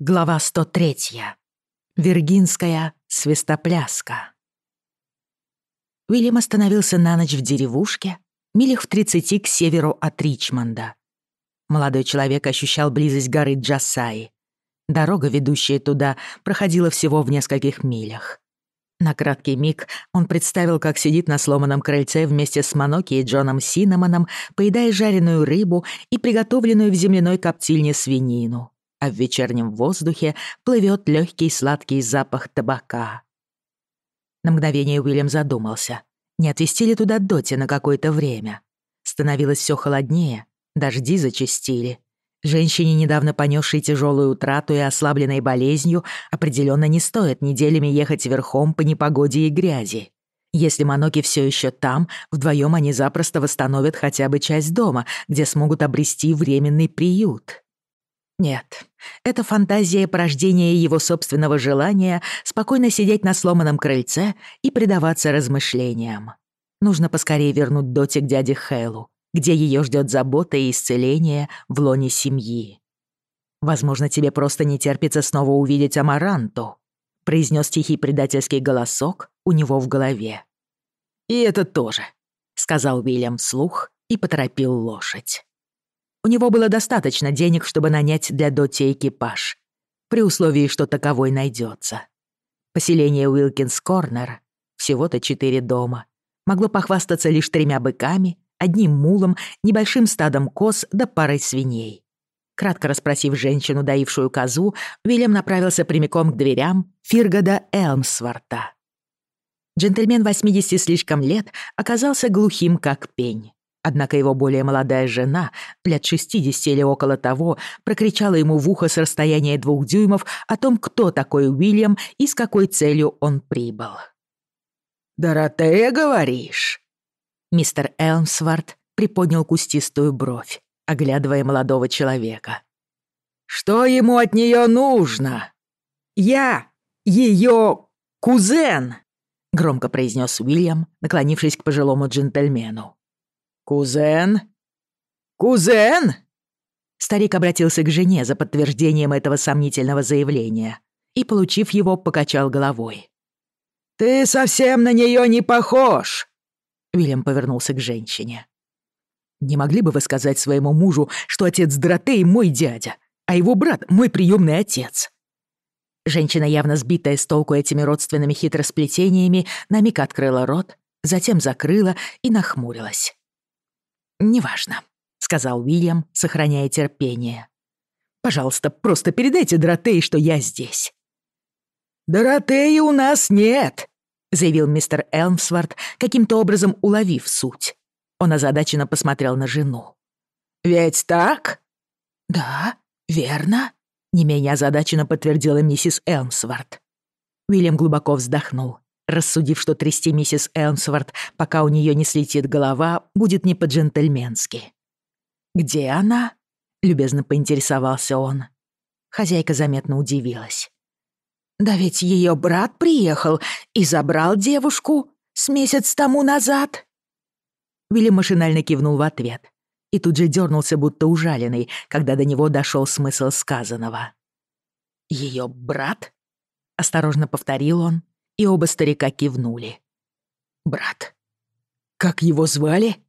Глава 103. Виргинская свистопляска. Уильям остановился на ночь в деревушке, милях в 30 к северу от Ричмонда. Молодой человек ощущал близость горы Джасаи. Дорога, ведущая туда, проходила всего в нескольких милях. На краткий миг он представил, как сидит на сломанном крыльце вместе с Маноки и Джоном Синнамоном, поедая жареную рыбу и приготовленную в земляной коптильне свинину а в вечернем воздухе плывет легкий сладкий запах табака. На мгновение Уильям задумался, не отвезти ли туда Доти на какое-то время. Становилось все холоднее, дожди зачастили. Женщине, недавно понесшей тяжелую утрату и ослабленной болезнью, определенно не стоит неделями ехать верхом по непогоде и грязи. Если Маноки все еще там, вдвоем они запросто восстановят хотя бы часть дома, где смогут обрести временный приют. Нет, это фантазия — порождение его собственного желания спокойно сидеть на сломанном крыльце и предаваться размышлениям. Нужно поскорее вернуть Доти к дяде Хэлу, где ее ждет забота и исцеление в лоне семьи. «Возможно, тебе просто не терпится снова увидеть Амаранту», — произнес тихий предательский голосок у него в голове. «И это тоже», — сказал Уильям вслух и поторопил лошадь. У него было достаточно денег, чтобы нанять для Доти экипаж, при условии, что таковой найдется. Поселение Уилкинс-Корнер, всего-то четыре дома, могло похвастаться лишь тремя быками, одним мулом, небольшим стадом коз да парой свиней. Кратко расспросив женщину, доившую козу, Вильям направился прямиком к дверям Фиргода Элмсворта. Джентльмен 80 слишком лет оказался глухим как пень. Однако его более молодая жена, лет 60 или около того, прокричала ему в ухо с расстояния двух дюймов о том, кто такой Уильям и с какой целью он прибыл. «Доротея, говоришь?» Мистер Элмсворт приподнял кустистую бровь, оглядывая молодого человека. «Что ему от нее нужно?» «Я ее кузен!» — громко произнес Уильям, наклонившись к пожилому джентльмену. «Кузен? Кузен!» Старик обратился к жене за подтверждением этого сомнительного заявления и, получив его, покачал головой. «Ты совсем на нее не похож!» Вильям повернулся к женщине. «Не могли бы вы сказать своему мужу, что отец Доротей мой дядя, а его брат — мой приемный отец?» Женщина, явно сбитая с толку этими родственными хитросплетениями, на миг открыла рот, затем закрыла и нахмурилась. «Неважно», — сказал Уильям, сохраняя терпение. «Пожалуйста, просто передайте Доротее, что я здесь». «Доротеи у нас нет», — заявил мистер Элмсворт, каким-то образом уловив суть. Он озадаченно посмотрел на жену. «Ведь так?» «Да, верно», — не менее озадаченно подтвердила миссис Элмсворт. Уильям глубоко вздохнул рассудив, что трясти миссис Элмсворт, пока у нее не слетит голова, будет не по-джентльменски. «Где она?» — любезно поинтересовался он. Хозяйка заметно удивилась. «Да ведь ее брат приехал и забрал девушку с месяц тому назад!» Билли машинально кивнул в ответ и тут же дернулся, будто ужаленный, когда до него дошел смысл сказанного. «Ее брат?» — осторожно повторил он, и оба старика кивнули. «Брат». «Как его звали?»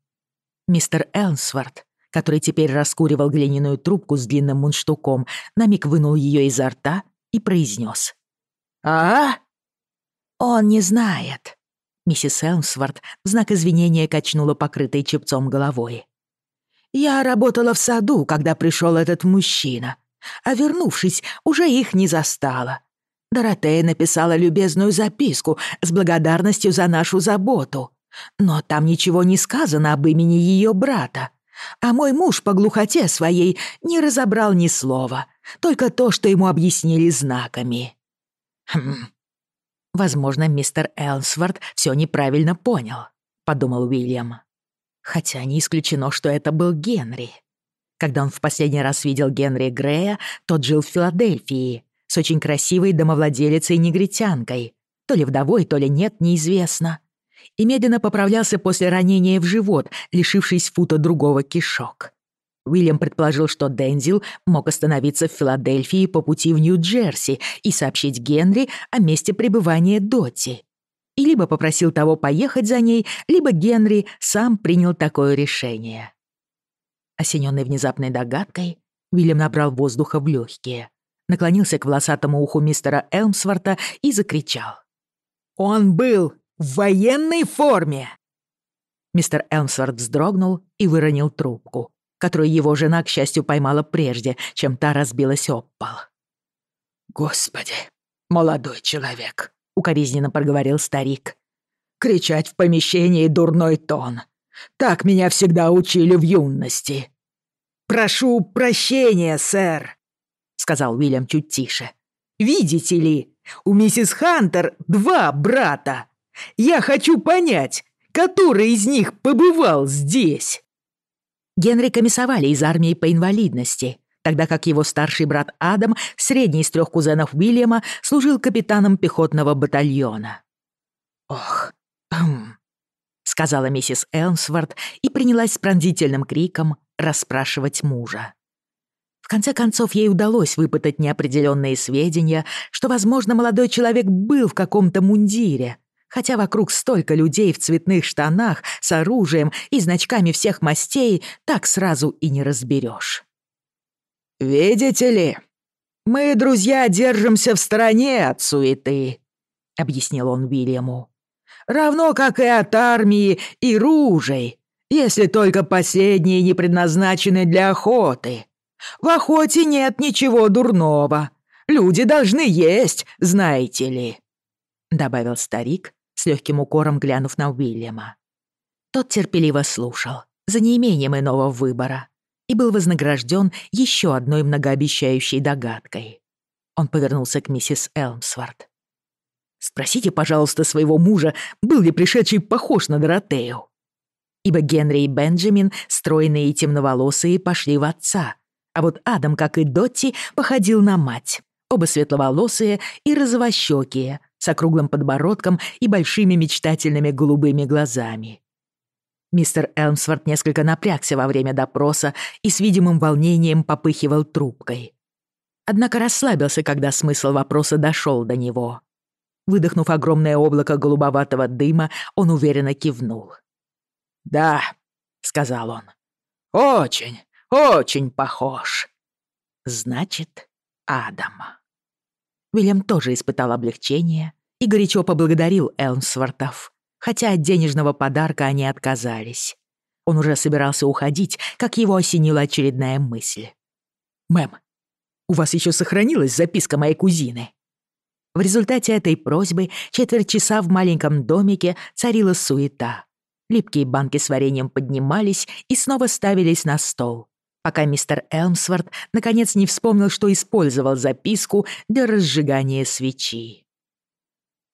Мистер Элнсворт, который теперь раскуривал глиняную трубку с длинным мундштуком, на миг вынул ее изо рта и произнес. «А? Он не знает». Миссис Элмсворт в знак извинения качнула покрытой чепцом головой. «Я работала в саду, когда пришел этот мужчина, а вернувшись, уже их не застала. Доротея написала любезную записку с благодарностью за нашу заботу. Но там ничего не сказано об имени ее брата. А мой муж по глухоте своей не разобрал ни слова, только то, что ему объяснили знаками. Хм. Возможно, мистер Элсворт все неправильно понял, подумал Уильям. Хотя не исключено, что это был Генри. Когда он в последний раз видел Генри Грея, тот жил в Филадельфии, с очень красивой домовладелицей-негритянкой. То ли вдовой, то ли нет, неизвестно. И медленно поправлялся после ранения в живот, лишившись фута другого кишок. Уильям предположил, что Дензил мог остановиться в Филадельфии по пути в Нью-Джерси и сообщить Генри о месте пребывания Доти. И либо попросил того поехать за ней, либо Генри сам принял такое решение. Осенённый внезапной догадкой, Уильям набрал воздуха в легкие, наклонился к волосатому уху мистера Элмсворта и закричал. «Он был в военной форме!» Мистер Элмсворт вздрогнул и выронил трубку, которую его жена, к счастью, поймала прежде, чем та разбилась об пол. «Господи, молодой человек!» — укоризненно проговорил старик. «Кричать в помещении дурной тон. Так меня всегда учили в юности». «Прошу прощения, сэр!» сказал Уильям чуть тише. «Видите ли, у миссис Хантер два брата. Я хочу понять, который из них побывал здесь». Генри комиссовали из армии по инвалидности, тогда как его старший брат Адам, средний из трех кузенов Уильяма, служил капитаном пехотного батальона. «Ох, эм, сказала миссис Элмсворт и принялась с пронзительным криком расспрашивать мужа. В конце концов, ей удалось выпытать неопределенные сведения, что, возможно, молодой человек был в каком-то мундире, хотя вокруг столько людей в цветных штанах с оружием и значками всех мастей, так сразу и не разберешь. «Видите ли, мы, друзья, держимся в стороне от суеты», — объяснил он Вильяму. «Равно как и от армии и ружей, если только последние не предназначены для охоты. В охоте нет ничего дурного. Люди должны есть, знаете ли», — добавил старик, с легким укором глянув на Уильяма. Тот терпеливо слушал, за неимением иного выбора, и был вознагражден еще одной многообещающей догадкой. Он повернулся к миссис Элмсворт. «Спросите, пожалуйста, своего мужа, был ли пришедший похож на Доротею?» Ибо Генри и Бенджамин, стройные и темноволосые, пошли в отца, а вот Адам, как и Дотти, походил на мать. Оба светловолосые и розовощекие, с округлым подбородком и большими мечтательными голубыми глазами. Мистер Элмсворт несколько напрягся во время допроса и с видимым волнением попыхивал трубкой. Однако расслабился, когда смысл вопроса дошел до него. Выдохнув огромное облако голубоватого дыма, он уверенно кивнул. «Да», — сказал он, — «очень, очень похож. Значит, Адам. Уильям тоже испытал облегчение и горячо поблагодарил Элмсвортов, хотя от денежного подарка они отказались. Он уже собирался уходить, как его осенила очередная мысль. «Мэм, у вас еще сохранилась записка моей кузины?» В результате этой просьбы четверть часа в маленьком домике царила суета. Липкие банки с вареньем поднимались и снова ставились на стол пока мистер Элмсворт наконец не вспомнил, что использовал записку для разжигания свечи.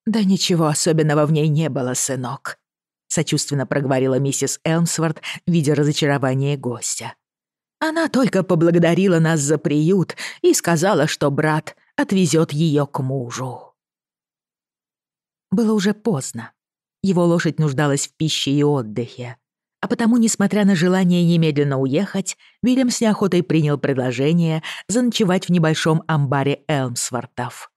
«Да ничего особенного в ней не было, сынок», — сочувственно проговорила миссис Элмсворт, видя разочарование гостя. «Она только поблагодарила нас за приют и сказала, что брат отвезет ее к мужу». Было уже поздно. Его лошадь нуждалась в пище и отдыхе а потому, несмотря на желание немедленно уехать, Вильям с неохотой принял предложение заночевать в небольшом амбаре Элмсвортов.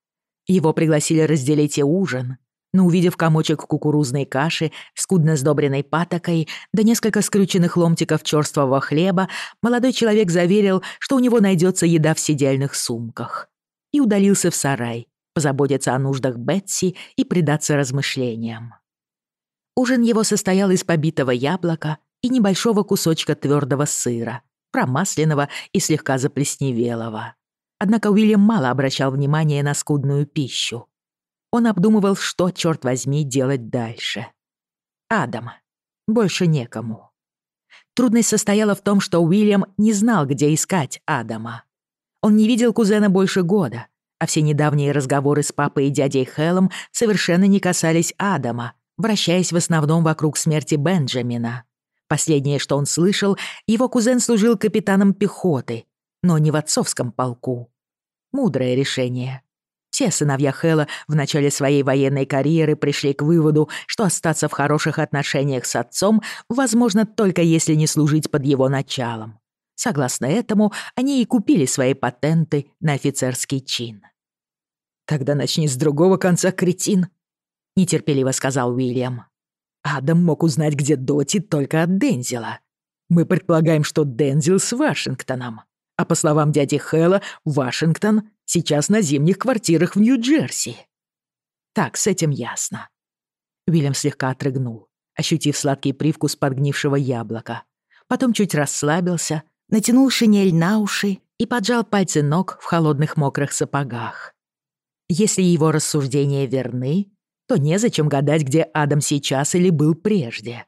Его пригласили разделить и ужин, но, увидев комочек кукурузной каши, скудно сдобренной патокой, да несколько скрюченных ломтиков черствого хлеба, молодой человек заверил, что у него найдется еда в сидельных сумках. И удалился в сарай, позаботиться о нуждах Бетси и предаться размышлениям. Ужин его состоял из побитого яблока и небольшого кусочка твердого сыра, промасленного и слегка заплесневелого. Однако Уильям мало обращал внимания на скудную пищу. Он обдумывал, что, черт возьми, делать дальше. Адам. Больше некому. Трудность состояла в том, что Уильям не знал, где искать Адама. Он не видел кузена больше года, а все недавние разговоры с папой и дядей Хеллом совершенно не касались Адама, Вращаясь в основном вокруг смерти Бенджамина. Последнее, что он слышал, его кузен служил капитаном пехоты, но не в отцовском полку. Мудрое решение. Все сыновья Хэлла в начале своей военной карьеры пришли к выводу, что остаться в хороших отношениях с отцом возможно только если не служить под его началом. Согласно этому, они и купили свои патенты на офицерский чин. «Тогда начни с другого конца, кретин», нетерпеливо сказал Уильям. «Адам мог узнать, где Доти, только от Дензела. Мы предполагаем, что Дензел с Вашингтоном. А по словам дяди Хэлла, Вашингтон сейчас на зимних квартирах в Нью-Джерси». «Так, с этим ясно». Уильям слегка отрыгнул, ощутив сладкий привкус подгнившего яблока. Потом чуть расслабился, натянул шинель на уши и поджал пальцы ног в холодных мокрых сапогах. Если его рассуждения верны, то незачем гадать, где Адам сейчас или был прежде.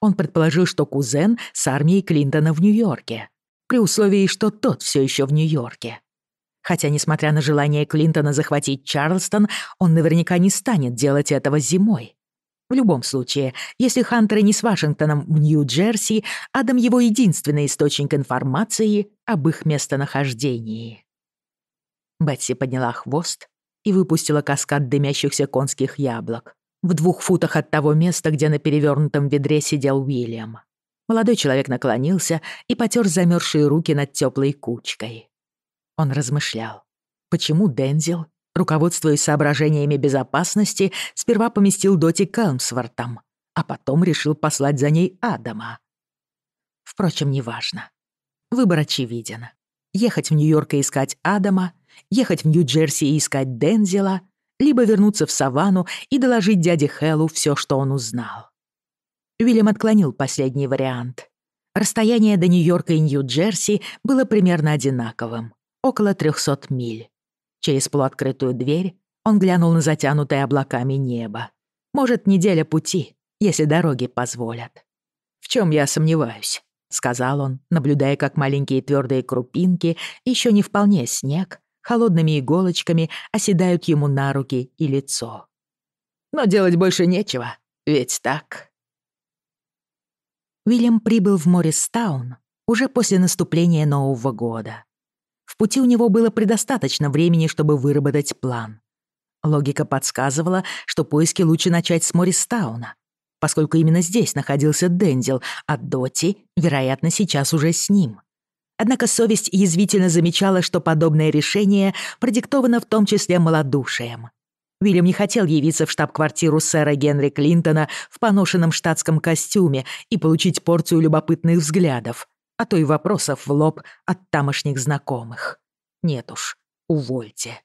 Он предположил, что кузен с армией Клинтона в Нью-Йорке, при условии, что тот все еще в Нью-Йорке. Хотя, несмотря на желание Клинтона захватить Чарльстон, он наверняка не станет делать этого зимой. В любом случае, если Хантер не с Вашингтоном в Нью-Джерси, Адам его единственный источник информации об их местонахождении. Бетси подняла хвост и выпустила каскад дымящихся конских яблок. В двух футах от того места, где на перевернутом ведре сидел Уильям. Молодой человек наклонился и потер замерзшие руки над теплой кучкой. Он размышлял, почему Дензил, руководствуясь соображениями безопасности, сперва поместил Доти к а потом решил послать за ней Адама. Впрочем, неважно. Выбор очевиден. Ехать в Нью-Йорк и искать Адама — ехать в Нью-Джерси и искать Дензела, либо вернуться в Саванну и доложить дяде Хэллу все, что он узнал. Уильям отклонил последний вариант. Расстояние до Нью-Йорка и Нью-Джерси было примерно одинаковым — около 300 миль. Через полуоткрытую дверь он глянул на затянутое облаками небо. Может, неделя пути, если дороги позволят. «В чем я сомневаюсь?» — сказал он, наблюдая, как маленькие твердые крупинки, еще не вполне снег, холодными иголочками оседают ему на руки и лицо. Но делать больше нечего, ведь так? Уильям прибыл в Морристаун уже после наступления Нового года. В пути у него было предостаточно времени, чтобы выработать план. Логика подсказывала, что поиски лучше начать с Морристауна, поскольку именно здесь находился Дензел, а Доти, вероятно, сейчас уже с ним. Однако совесть язвительно замечала, что подобное решение продиктовано в том числе малодушием. Вильям не хотел явиться в штаб-квартиру сэра Генри Клинтона в поношенном штатском костюме и получить порцию любопытных взглядов, а то и вопросов в лоб от тамошних знакомых. Нет уж, увольте.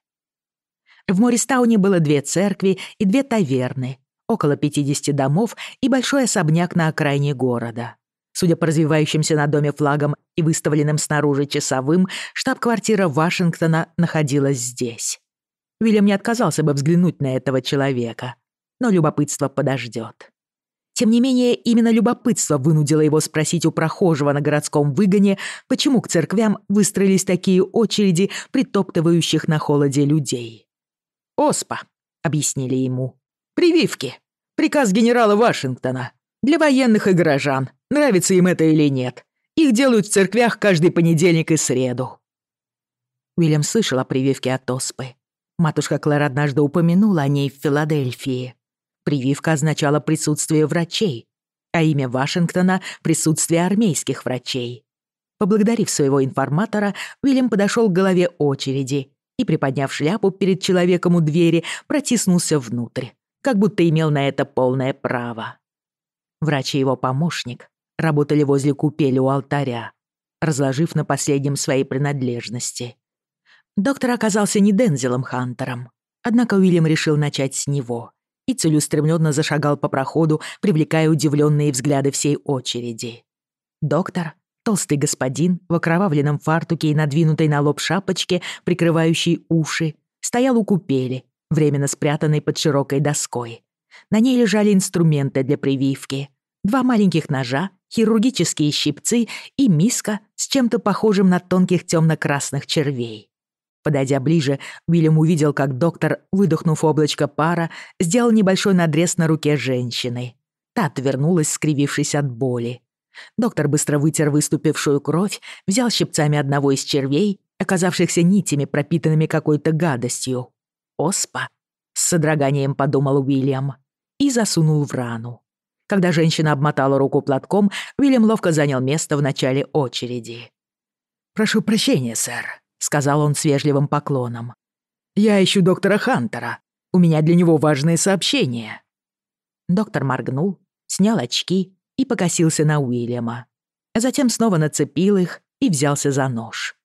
В Мористауне было две церкви и две таверны, около 50 домов и большой особняк на окраине города. Судя по развивающимся на доме флагам и выставленным снаружи часовым, штаб-квартира Вашингтона находилась здесь. Вильям не отказался бы взглянуть на этого человека, но любопытство подождет. Тем не менее, именно любопытство вынудило его спросить у прохожего на городском выгоне, почему к церквям выстроились такие очереди притоптывающих на холоде людей. «Оспа», — объяснили ему прививки. Приказ генерала Вашингтона. Для военных и горожан, нравится им это или нет. Их делают в церквях каждый понедельник и среду». Уильям слышал о прививке от оспы. Матушка Клэр однажды упомянула о ней в Филадельфии. Прививка означала присутствие врачей, а имя Вашингтона — присутствие армейских врачей. Поблагодарив своего информатора, Уильям подошел к голове очереди и, приподняв шляпу перед человеком у двери, протиснулся внутрь как будто имел на это полное право. Врач и его помощник работали возле купели у алтаря, разложив на последнем свои принадлежности. Доктор оказался не Дензелом Хантером, однако Уильям решил начать с него и целеустремленно зашагал по проходу, привлекая удивленные взгляды всей очереди. Доктор, толстый господин в окровавленном фартуке и надвинутой на лоб шапочке, прикрывающей уши, стоял у купели, Временно спрятанной под широкой доской. На ней лежали инструменты для прививки. Два маленьких ножа, хирургические щипцы и миска с чем-то похожим на тонких темно-красных червей. Подойдя ближе, Уильям увидел, как доктор, выдохнув облачко пара, сделал небольшой надрез на руке женщины. Та отвернулась, скривившись от боли. Доктор быстро вытер выступившую кровь, взял щипцами одного из червей, оказавшихся нитями, пропитанными какой-то гадостью. «Оспа», — с содроганием подумал Уильям и засунул в рану. Когда женщина обмотала руку платком, Уильям ловко занял место в начале очереди. «Прошу прощения, сэр», — сказал он с вежливым поклоном. «Я ищу доктора Хантера. У меня для него важное сообщение». Доктор моргнул, снял очки и покосился на Уильяма. Затем снова нацепил их и взялся за нож.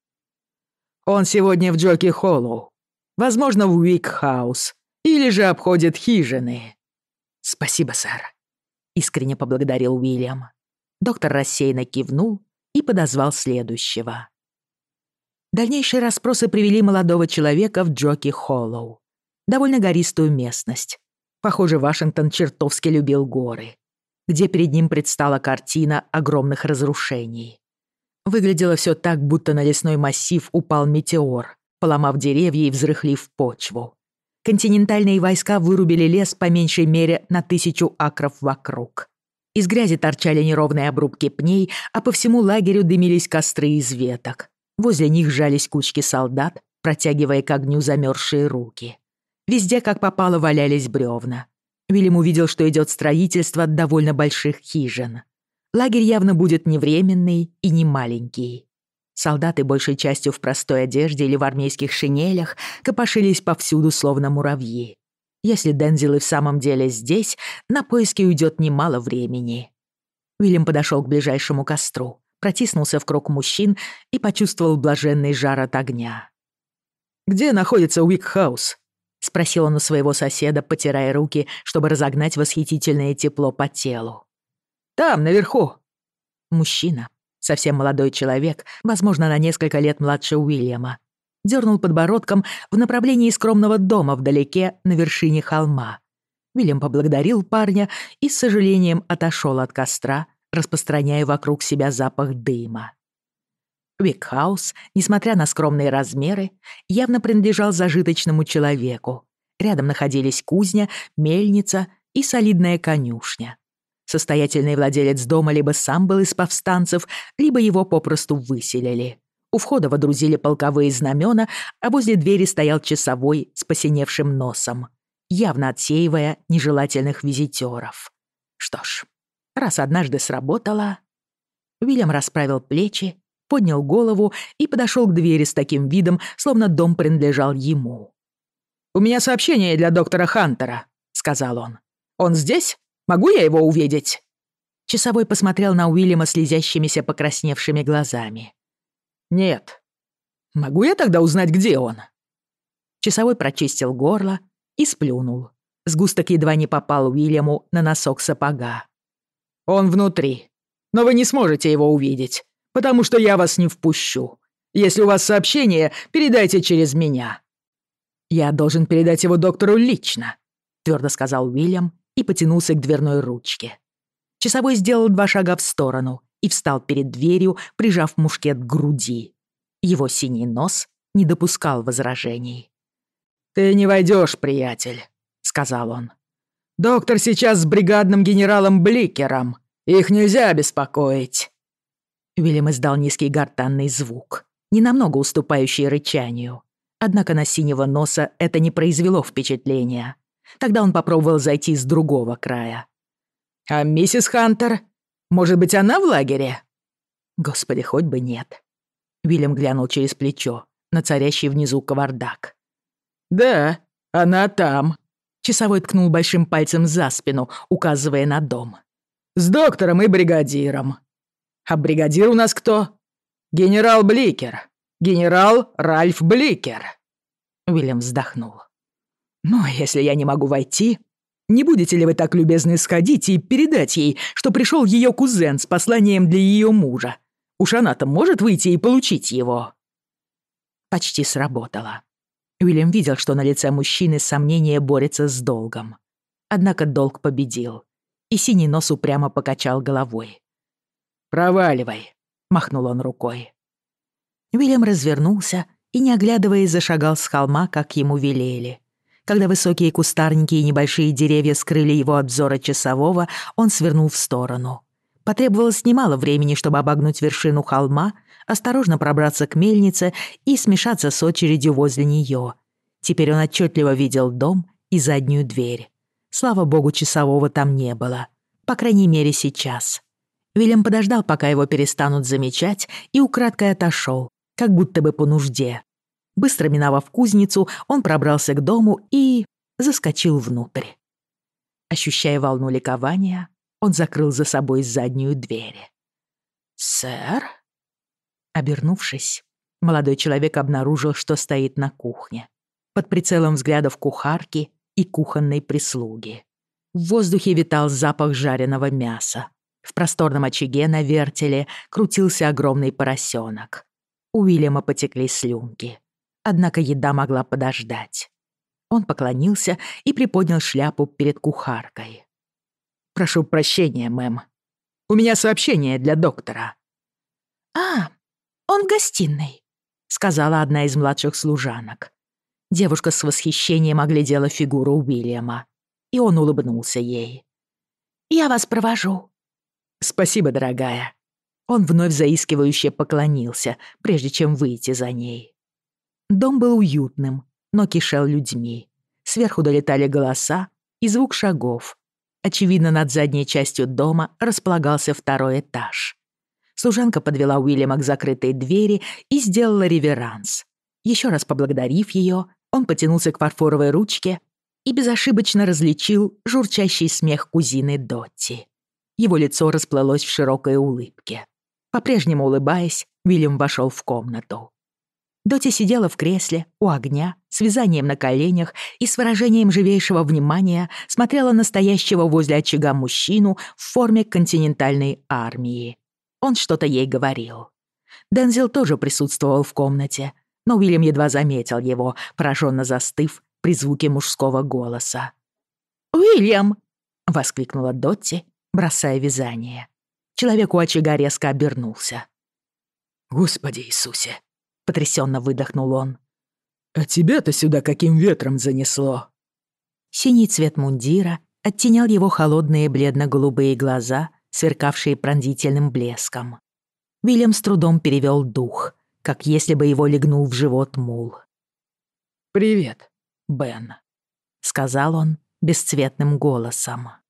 «Он сегодня в Джоки Холлоу. Возможно, в Уикхаус. Или же обходят хижины». «Спасибо, сэр», — искренне поблагодарил Уильям. Доктор рассеянно кивнул и подозвал следующего. Дальнейшие расспросы привели молодого человека в Джоки Холлоу. Довольно гористую местность. Похоже, Вашингтон чертовски любил горы, где перед ним предстала картина огромных разрушений. Выглядело все так, будто на лесной массив упал метеор, поломав деревья и взрыхлив почву. Континентальные войска вырубили лес по меньшей мере на тысячу акров вокруг. Из грязи торчали неровные обрубки пней, а по всему лагерю дымились костры из веток. Возле них жались кучки солдат, протягивая к огню замерзшие руки. Везде, как попало, валялись бревна. Вильям увидел, что идет строительство довольно больших хижин. Лагерь явно будет не временный и не маленький. Солдаты большей частью в простой одежде или в армейских шинелях копошились повсюду, словно муравьи. Если Дензил и в самом деле здесь, на поиски уйдет немало времени. Уильям подошел к ближайшему костру, протиснулся в круг мужчин и почувствовал блаженный жар от огня. «Где находится Уикхаус?» — спросил он у своего соседа, потирая руки, чтобы разогнать восхитительное тепло по телу. «Там, наверху!» Мужчина Совсем молодой человек, возможно, на несколько лет младше Уильяма. Дернул подбородком в направлении скромного дома вдалеке, на вершине холма. Уильям поблагодарил парня и с сожалением отошел от костра, распространяя вокруг себя запах дыма. Викхаус, несмотря на скромные размеры, явно принадлежал зажиточному человеку. Рядом находились кузня, мельница и солидная конюшня. Состоятельный владелец дома либо сам был из повстанцев, либо его попросту выселили. У входа водрузили полковые знамена, а возле двери стоял часовой с посиневшим носом, явно отсеивая нежелательных визитеров. Что ж, раз однажды сработало... Уильям расправил плечи, поднял голову и подошел к двери с таким видом, словно дом принадлежал ему. «У меня сообщение для доктора Хантера», — сказал он. «Он здесь?» Могу я его увидеть?» Часовой посмотрел на Уильяма слезящимися покрасневшими глазами. «Нет». «Могу я тогда узнать, где он?» Часовой прочистил горло и сплюнул. Сгусток едва не попал Уильяму на носок сапога. «Он внутри. Но вы не сможете его увидеть, потому что я вас не впущу. Если у вас сообщение, передайте через меня». «Я должен передать его доктору лично», — твердо сказал Уильям и потянулся к дверной ручке. Часовой сделал два шага в сторону и встал перед дверью, прижав мушкет к груди. Его синий нос не допускал возражений. «Ты не войдешь, приятель», — сказал он. «Доктор сейчас с бригадным генералом Бликером. Их нельзя беспокоить». Вильям издал низкий гортанный звук, ненамного уступающий рычанию. Однако на синего носа это не произвело впечатления. Тогда он попробовал зайти с другого края. «А миссис Хантер? Может быть, она в лагере?» «Господи, хоть бы нет». Вильям глянул через плечо на царящий внизу кавардак. «Да, она там». Часовой ткнул большим пальцем за спину, указывая на дом. «С доктором и бригадиром». «А бригадир у нас кто?» «Генерал Бликер. Генерал Ральф Бликер». Уильям вздохнул. Но если я не могу войти, не будете ли вы так любезны сходить и передать ей, что пришел ее кузен с посланием для ее мужа? Уж она-то может выйти и получить его». Почти сработало. Уильям видел, что на лице мужчины сомнение борется с долгом. Однако долг победил, и синий нос упрямо покачал головой. «Проваливай!» — махнул он рукой. Уильям развернулся и, не оглядываясь, зашагал с холма, как ему велели — когда высокие кустарники и небольшие деревья скрыли его от взора часового, он свернул в сторону. Потребовалось немало времени, чтобы обогнуть вершину холма, осторожно пробраться к мельнице и смешаться с очередью возле нее. Теперь он отчетливо видел дом и заднюю дверь. Слава богу, часового там не было. По крайней мере, сейчас. Вильям подождал, пока его перестанут замечать, и украдкой отошел, как будто бы по нужде, Быстро миновав кузницу, он пробрался к дому и заскочил внутрь. Ощущая волну ликования, он закрыл за собой заднюю дверь. «Сэр?» Обернувшись, молодой человек обнаружил, что стоит на кухне, под прицелом взглядов кухарки и кухонной прислуги. В воздухе витал запах жареного мяса. В просторном очаге на вертеле крутился огромный поросенок. У Уильяма потекли слюнки. Однако еда могла подождать. Он поклонился и приподнял шляпу перед кухаркой. «Прошу прощения, мэм. У меня сообщение для доктора». «А, он в гостиной», — сказала одна из младших служанок. Девушка с восхищением оглядела фигуру Уильяма, и он улыбнулся ей. «Я вас провожу». «Спасибо, дорогая». Он вновь заискивающе поклонился, прежде чем выйти за ней. Дом был уютным, но кишел людьми. Сверху долетали голоса и звук шагов. Очевидно, над задней частью дома располагался второй этаж. Служанка подвела Уильяма к закрытой двери и сделала реверанс. Еще раз поблагодарив ее, он потянулся к фарфоровой ручке и безошибочно различил журчащий смех кузины Дотти. Его лицо расплылось в широкой улыбке. По-прежнему улыбаясь, Уильям вошел в комнату. Доти сидела в кресле, у огня, с вязанием на коленях и с выражением живейшего внимания смотрела настоящего возле очага мужчину в форме континентальной армии. Он что-то ей говорил. Дензел тоже присутствовал в комнате, но Уильям едва заметил его, пораженно застыв при звуке мужского голоса. «Уильям!» — воскликнула Дотти, бросая вязание. Человек у очага резко обернулся. «Господи Иисусе!» — потрясенно выдохнул он. «А тебя-то сюда каким ветром занесло?» Синий цвет мундира оттенял его холодные бледно-голубые глаза, сверкавшие пронзительным блеском. Уильям с трудом перевёл дух, как если бы его легнул в живот мул. «Привет, Бен», — сказал он бесцветным голосом.